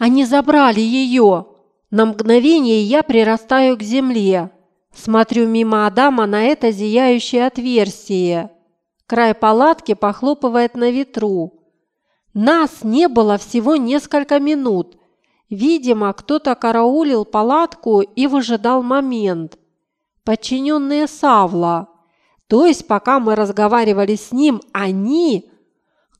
Они забрали ее. На мгновение я прирастаю к земле. Смотрю мимо Адама на это зияющее отверстие. Край палатки похлопывает на ветру. Нас не было всего несколько минут. Видимо, кто-то караулил палатку и выжидал момент. Подчиненные Савла. То есть, пока мы разговаривали с ним, они...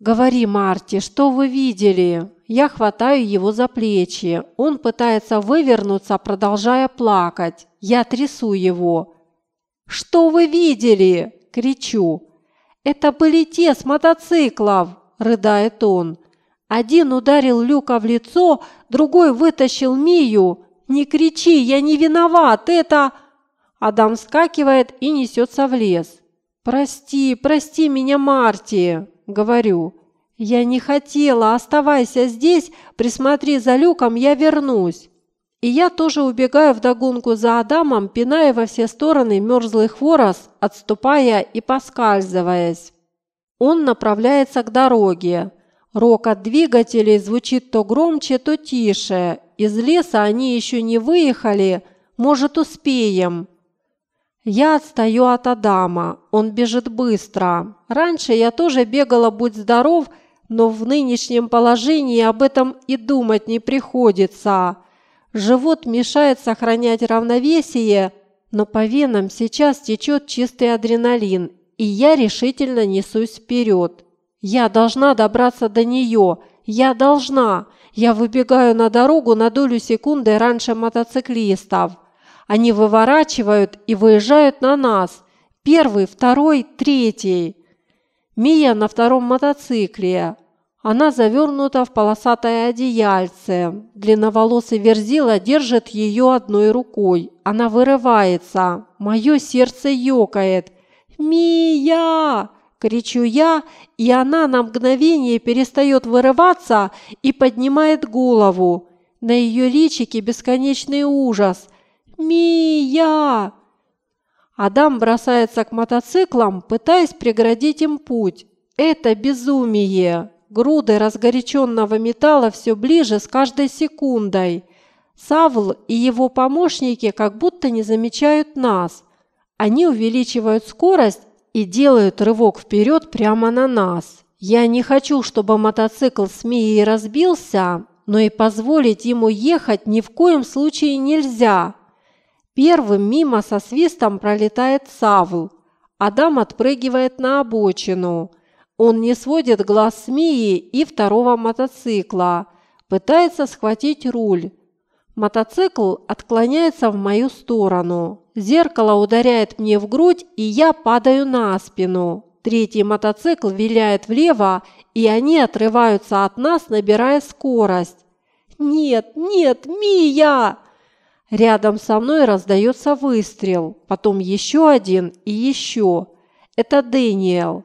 Говори, Марти, что вы видели? Я хватаю его за плечи. Он пытается вывернуться, продолжая плакать. Я трясу его. «Что вы видели?» – кричу. «Это были те с мотоциклов!» – рыдает он. Один ударил Люка в лицо, другой вытащил Мию. «Не кричи, я не виноват, это...» Адам вскакивает и несется в лес. «Прости, прости меня, Марти!» – говорю. «Я не хотела, оставайся здесь, присмотри за люком, я вернусь». И я тоже убегаю вдогонку за Адамом, пиная во все стороны мерзлый хворост, отступая и поскальзываясь. Он направляется к дороге. Рокот двигателей звучит то громче, то тише. Из леса они еще не выехали, может, успеем. Я отстаю от Адама, он бежит быстро. Раньше я тоже бегала «Будь здоров», но в нынешнем положении об этом и думать не приходится. Живот мешает сохранять равновесие, но по венам сейчас течет чистый адреналин, и я решительно несусь вперед. Я должна добраться до нее, я должна. Я выбегаю на дорогу на долю секунды раньше мотоциклистов. Они выворачивают и выезжают на нас. Первый, второй, третий. Мия на втором мотоцикле. Она завернута в полосатое одеяльце. Длинноволосый верзила держит ее одной рукой. Она вырывается. Мое сердце ёкает. «Мия!» – кричу я, и она на мгновение перестает вырываться и поднимает голову. На ее личике бесконечный ужас. «Мия!» Адам бросается к мотоциклам, пытаясь преградить им путь. Это безумие. Груды разгоряченного металла все ближе с каждой секундой. Савл и его помощники как будто не замечают нас. Они увеличивают скорость и делают рывок вперед прямо на нас. Я не хочу, чтобы мотоцикл с Мией разбился, но и позволить ему ехать ни в коем случае нельзя. Первым мимо со свистом пролетает Савл. Адам отпрыгивает на обочину – он не сводит глаз с Мии и второго мотоцикла, пытается схватить руль. Мотоцикл отклоняется в мою сторону. Зеркало ударяет мне в грудь, и я падаю на спину. Третий мотоцикл виляет влево, и они отрываются от нас, набирая скорость. «Нет, нет, Мия!» Рядом со мной раздается выстрел, потом еще один и еще. Это Дэниел.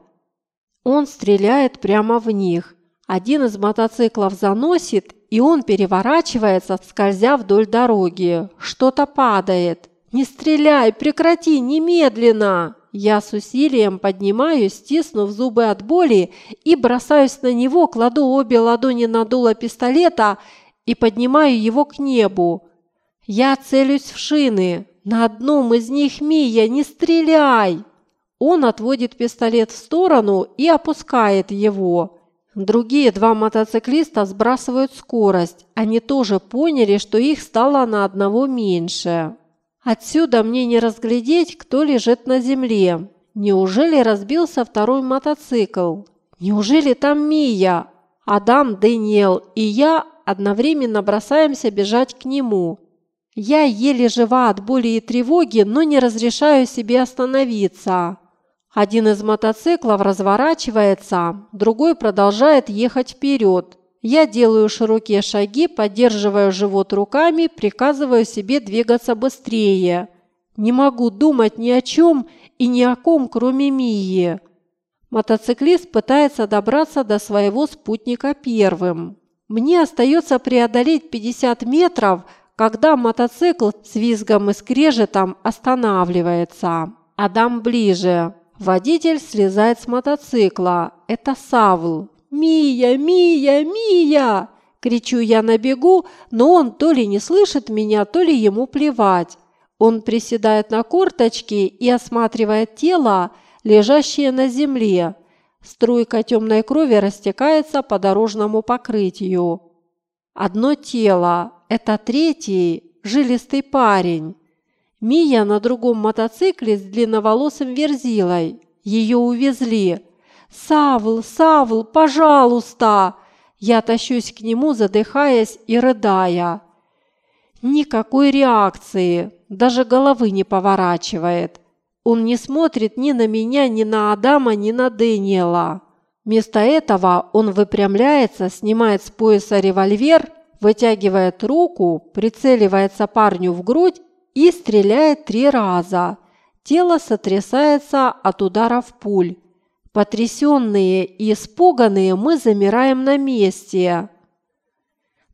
Он стреляет прямо в них. Один из мотоциклов заносит, и он переворачивается, скользя вдоль дороги. Что-то падает. «Не стреляй! Прекрати! Немедленно!» Я с усилием поднимаюсь, стиснув зубы от боли, и бросаюсь на него, кладу обе ладони на дуло пистолета и поднимаю его к небу. Я целюсь в шины. На одном из них Мия, не стреляй! Он отводит пистолет в сторону и опускает его. Другие два мотоциклиста сбрасывают скорость. Они тоже поняли, что их стало на одного меньше. Отсюда мне не разглядеть, кто лежит на земле. Неужели разбился второй мотоцикл? Неужели там Мия? Адам, Дэниел и я одновременно бросаемся бежать к нему. Я еле жива от боли и тревоги, но не разрешаю себе остановиться. Один из мотоциклов разворачивается, другой продолжает ехать вперед. Я делаю широкие шаги, поддерживаю живот руками, приказываю себе двигаться быстрее. Не могу думать ни о чем и ни о ком, кроме Мии. Мотоциклист пытается добраться до своего спутника первым. Мне остается преодолеть 50 метров, когда мотоцикл с визгом и скрежетом останавливается. Адам ближе. Водитель слезает с мотоцикла. Это Савл. «Мия! Мия! Мия!» – Кричу я на бегу, но он то ли не слышит меня, то ли ему плевать. Он приседает на корточки и осматривает тело, лежащее на земле. Струйка темной крови растекается по дорожному покрытию. Одно тело – это третий, жилистый парень. Мия на другом мотоцикле с длинноволосым верзилой. Ее увезли. «Савл, Савл, пожалуйста!» Я тащусь к нему, задыхаясь и рыдая. Никакой реакции, даже головы не поворачивает. Он не смотрит ни на меня, ни на Адама, ни на Дэниела. Вместо этого он выпрямляется, снимает с пояса револьвер, вытягивает руку, прицеливается парню в грудь и стреляет три раза. Тело сотрясается от ударов пуль. Потрясенные и испуганные мы замираем на месте.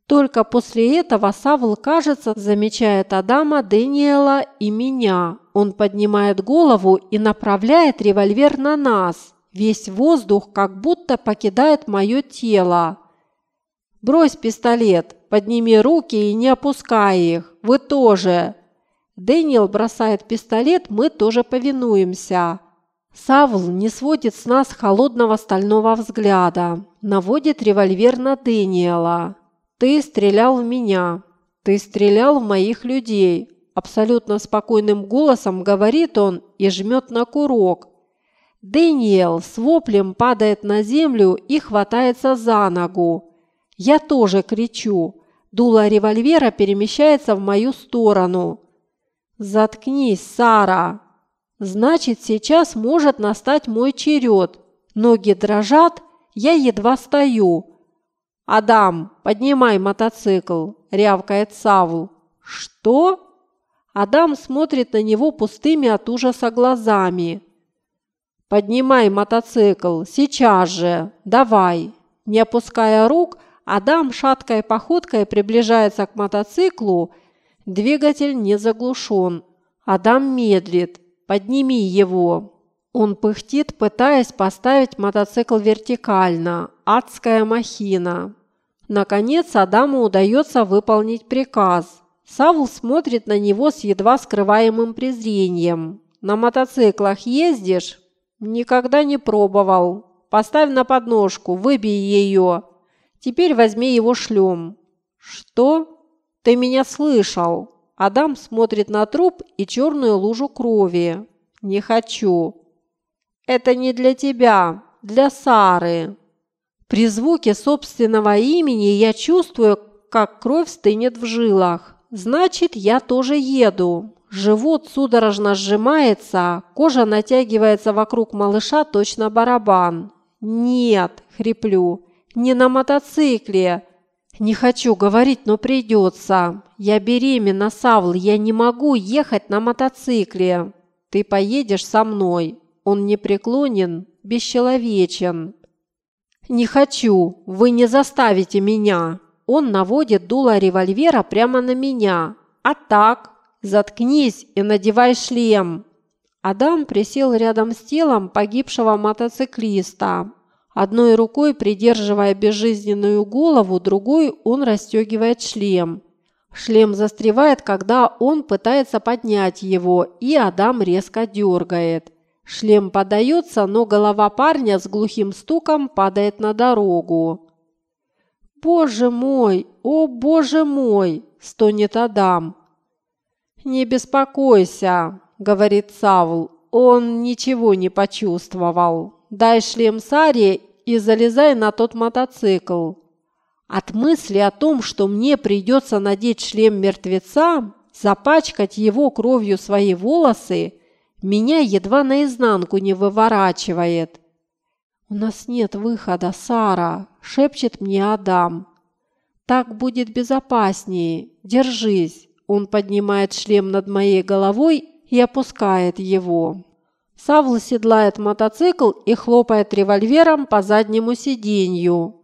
Только после этого Савл, кажется, замечает Адама, Дэниела и меня. Он поднимает голову и направляет револьвер на нас. Весь воздух как будто покидает мое тело. «Брось пистолет, подними руки и не опускай их. Вы тоже!» Дэниел бросает пистолет, мы тоже повинуемся. Савл не сводит с нас холодного стального взгляда, наводит револьвер на Дэниела. «Ты стрелял в меня, ты стрелял в моих людей», абсолютно спокойным голосом говорит он и жмет на курок. Дэниел с воплем падает на землю и хватается за ногу. Я тоже кричу. Дуло револьвера перемещается в мою сторону. «Заткнись, Сара!» Значит, сейчас может настать мой черед. Ноги дрожат, я едва стою. «Адам, поднимай мотоцикл!» – рявкает Савл. «Что?» Адам смотрит на него пустыми от ужаса глазами. «Поднимай мотоцикл, сейчас же! Давай!» Не опуская рук, Адам шаткой походкой приближается к мотоциклу. Двигатель не заглушен. Адам медлит. Подними его!» Он пыхтит, пытаясь поставить мотоцикл вертикально. Адская махина. Наконец Адаму удается выполнить приказ. Савл смотрит на него с едва скрываемым презрением. «На мотоциклах ездишь?» «Никогда не пробовал. Поставь на подножку, выбей ее. Теперь возьми его шлем». «Что? Ты меня слышал?» Адам смотрит на труп и черную лужу крови. «Не хочу». «Это не для тебя, для Сары». При звуке собственного имени я чувствую, как кровь стынет в жилах. Значит, я тоже еду. Живот судорожно сжимается, кожа натягивается вокруг малыша точно барабан. «Нет», – хриплю, – «не на мотоцикле. «Не хочу говорить, но придется. Я беременна, Савл, я не могу ехать на мотоцикле. Ты поедешь со мной. Он непреклонен, бесчеловечен». «Не хочу, вы не заставите меня». Он наводит дуло револьвера прямо на меня. «А так? Заткнись и надевай шлем». Адам присел рядом с телом погибшего мотоциклиста. Одной рукой, придерживая безжизненную голову, другой он расстегивает шлем. Шлем застревает, когда он пытается поднять его, и Адам резко дергает. Шлем подается, но голова парня с глухим стуком падает на дорогу. «Боже мой! О, боже мой!» – стонет Адам. «Не беспокойся», – говорит Савл. Он ничего не почувствовал. Дай шлем Саре и залезай на тот мотоцикл. От мысли о том, что мне придется надеть шлем мертвеца, запачкать его кровью свои волосы, меня едва наизнанку не выворачивает. «У нас нет выхода, Сара», – шепчет мне Адам. «Так будет безопаснее. Держись». Он поднимает шлем над моей головой и опускает его. Савл седлает мотоцикл и хлопает револьвером по заднему сиденью.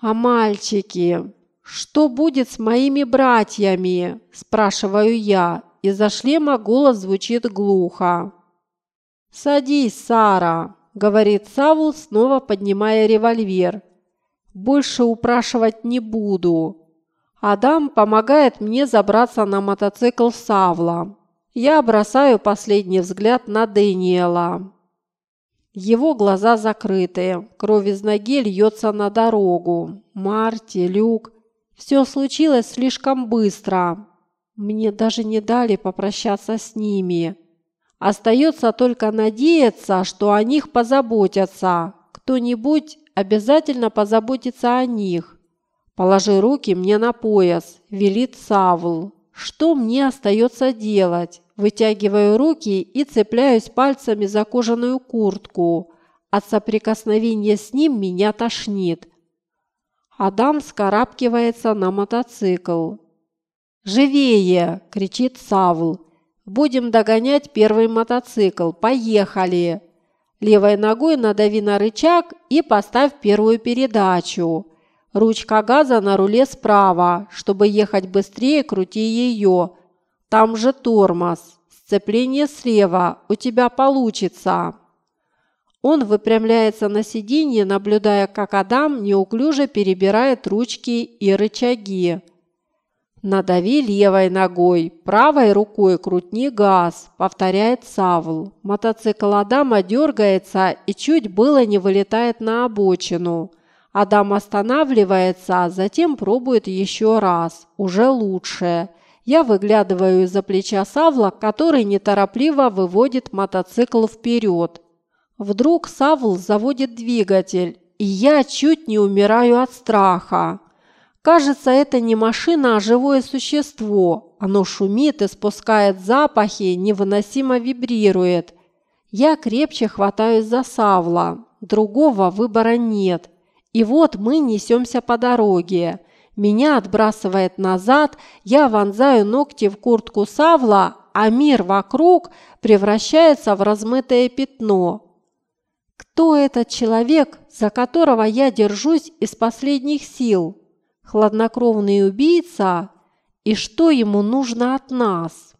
«А мальчики? Что будет с моими братьями?» – спрашиваю я. Из-за шлема голос звучит глухо. «Садись, Сара», – говорит Савл, снова поднимая револьвер. Больше упрашивать не буду. Адам помогает мне забраться на мотоцикл Савла. Я бросаю последний взгляд на Дэниела. Его глаза закрыты, кровь из ноги льется на дорогу. Марти, Люк. Все случилось слишком быстро. Мне даже не дали попрощаться с ними. Остается только надеяться, что о них позаботятся. Кто-нибудь обязательно позаботится о них. Положи руки мне на пояс, велит Савл. Что мне остается делать? Вытягиваю руки и цепляюсь пальцами за кожаную куртку. От соприкосновения с ним меня тошнит. Адам скарабкивается на мотоцикл. «Живее!» – кричит Савл. «Будем догонять первый мотоцикл. Поехали!» Левой ногой надави на рычаг и поставь первую передачу. Ручка газа на руле справа. Чтобы ехать быстрее, крути ее. Там же тормоз. Сцепление слева. У тебя получится. Он выпрямляется на сиденье, наблюдая, как Адам неуклюже перебирает ручки и рычаги. «Надави левой ногой, правой рукой крутни газ», – повторяет Савл. Мотоцикл Адама дергается и чуть было не вылетает на обочину. Адам останавливается, затем пробует еще раз. Уже лучше. Я выглядываю из-за плеча Савла, который неторопливо выводит мотоцикл вперед. Вдруг Савл заводит двигатель, и я чуть не умираю от страха. Кажется, это не машина, а живое существо. Оно шумит и спускает запахи, невыносимо вибрирует. Я крепче хватаюсь за Савла. Другого выбора нет. И вот мы несемся по дороге. Меня отбрасывает назад, я вонзаю ногти в куртку Савла, а мир вокруг превращается в размытое пятно. Кто этот человек, за которого я держусь из последних сил? хладнокровный убийца и что ему нужно от нас.